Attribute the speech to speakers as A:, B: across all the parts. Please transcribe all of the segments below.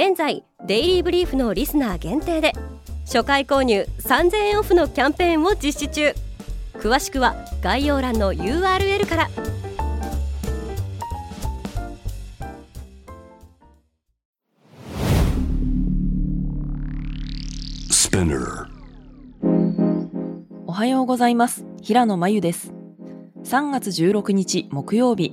A: 現在デイリーブリーフのリスナー限定で初回購入3000円オフのキャンペーンを実施中。詳しくは概要欄の URL から。
B: おはようございます。平野真由です。3月16日木曜日。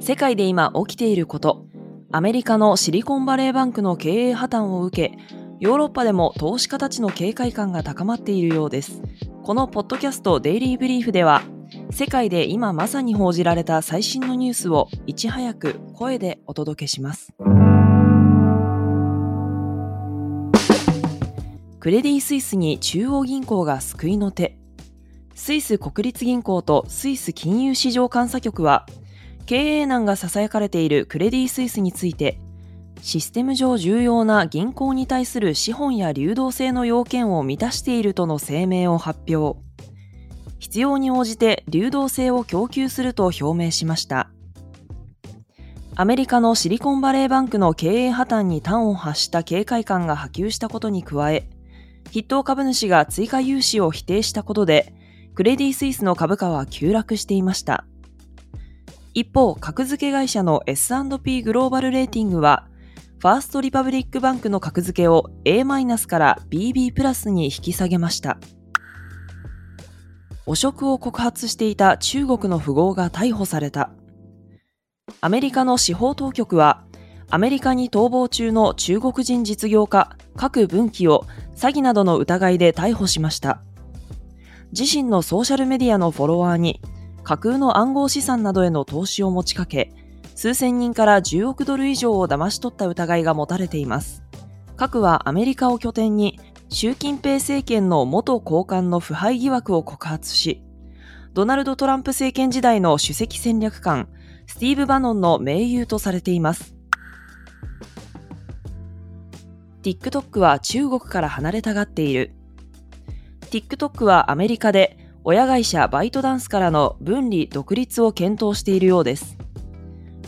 B: 世界で今起きていることアメリカのシリコンバレーバンクの経営破綻を受けヨーロッパでも投資家たちの警戒感が高まっているようです。このポッドキャストデイリーブリーフでは、世界で今まさに報じられた最新のニュースをいち早く声でお届けします。クレディ・スイスに中央銀行が救いの手。スイス国立銀行とスイス金融市場監査局は、経営難が囁かれているクレディ・スイスについて、システム上重要な銀行に対する資本や流動性の要件を満たしているとの声明を発表。必要に応じて流動性を供給すると表明しました。アメリカのシリコンバレーバンクの経営破綻に端を発した警戒感が波及したことに加え、筆頭株主が追加融資を否定したことで、クレディ・スイスの株価は急落していました。一方、格付け会社の S&P グローバルレーティングは、ファーストリパブリックバンクの格付けを A- から BB プラスに引き下げました。汚職を告発していた中国の富豪が逮捕された。アメリカの司法当局は、アメリカに逃亡中の中国人実業家、各文記を詐欺などの疑いで逮捕しました。自身のソーシャルメディアのフォロワーに、架空の暗号資産などへの投資を持ちかけ、数千人から10億ドル以上を騙し取った疑いが持たれています。核はアメリカを拠点に習近平政権の元高官の腐敗疑惑を告発し、ドナルド・トランプ政権時代の首席戦略官、スティーブ・バノンの盟友とされています。TikTok は中国から離れたがっている。TikTok はアメリカで親会社バイトダンスからの分離独立を検討しているようです。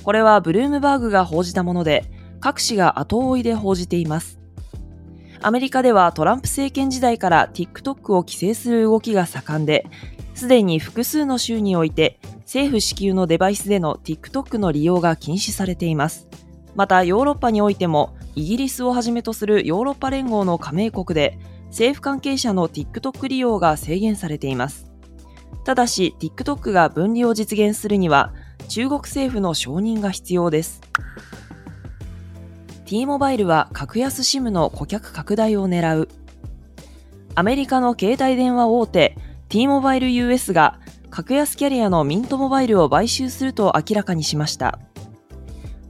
B: これはブルームバーグが報じたもので、各紙が後追いで報じています。アメリカではトランプ政権時代から TikTok を規制する動きが盛んで、すでに複数の州において政府支給のデバイスでの TikTok の利用が禁止されています。またヨーロッパにおいてもイギリスをはじめとするヨーロッパ連合の加盟国で政府関係者の TikTok 利用が制限されています。ただし TikTok が分離を実現するには中国政府の承認が必要です。T モバイルは格安 SIM の顧客拡大を狙う。アメリカの携帯電話大手 T モバイル US が格安キャリアのミントモバイルを買収すると明らかにしました。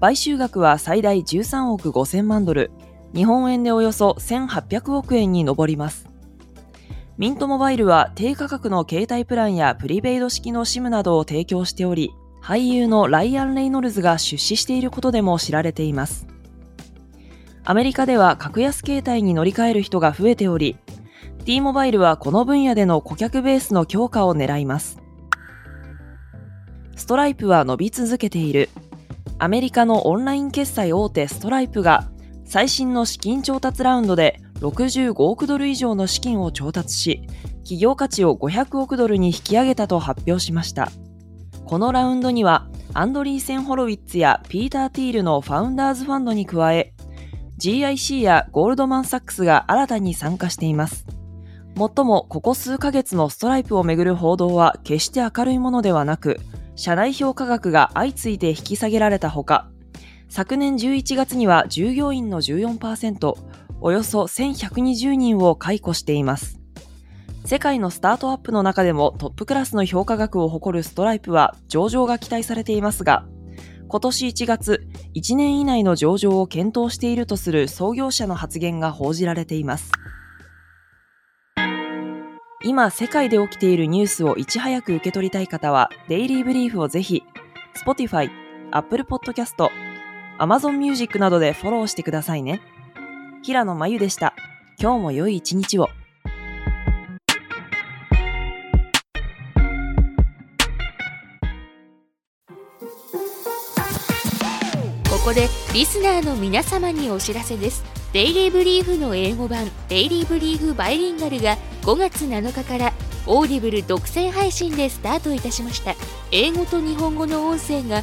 B: 買収額は最大13億5000万ドル、日本円でおよそ1800億円に上ります。ミントモバイルは低価格の携帯プランやプリペイド式の SIM などを提供しており、俳優のライアン・レイノルズが出資していることでも知られています。アメリカでは格安携帯に乗り換える人が増えており、T モバイルはこの分野での顧客ベースの強化を狙います。ストライプは伸び続けている。アメリカのオンライン決済大手ストライプが最新の資金調達ラウンドで65億ドル以上の資金を調達し、企業価値を500億ドルに引き上げたと発表しました。このラウンドにはアンドリーセン・ホロウィッツやピーター・ティールのファウンダーズファンドに加え GIC やゴールドマン・サックスが新たに参加しています。もっともここ数ヶ月のストライプをめぐる報道は決して明るいものではなく、社内評価額が相次いで引き下げられたほか、昨年11月には従業員の14%、およそ1120人を解雇しています。世界のスタートアップの中でもトップクラスの評価額を誇るストライプは上場が期待されていますが、今年1月、1年以内の上場を検討しているとする創業者の発言が報じられています。今、世界で起きているニュースをいち早く受け取りたい方は、デイリーブリーフをぜひ、Spotify、Apple Podcast、Amazon Music などでフォローしてくださいね。平野真由でした。今日も良い一日を。
C: ここでリスナーの皆様にお知らせですデイリーブリーフの英語版デイリーブリーフバイリンガルが5月7日からオーディブル独占配信でスタートいたしました英語と日本語の音声が